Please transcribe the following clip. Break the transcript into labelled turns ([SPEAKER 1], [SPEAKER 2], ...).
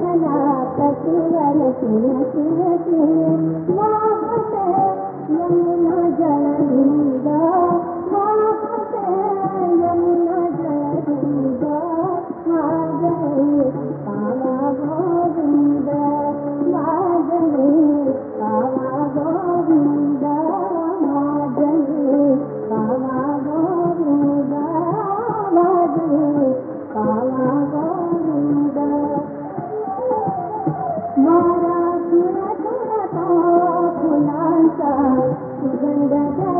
[SPEAKER 1] कला पकु विही ಗಂಗದ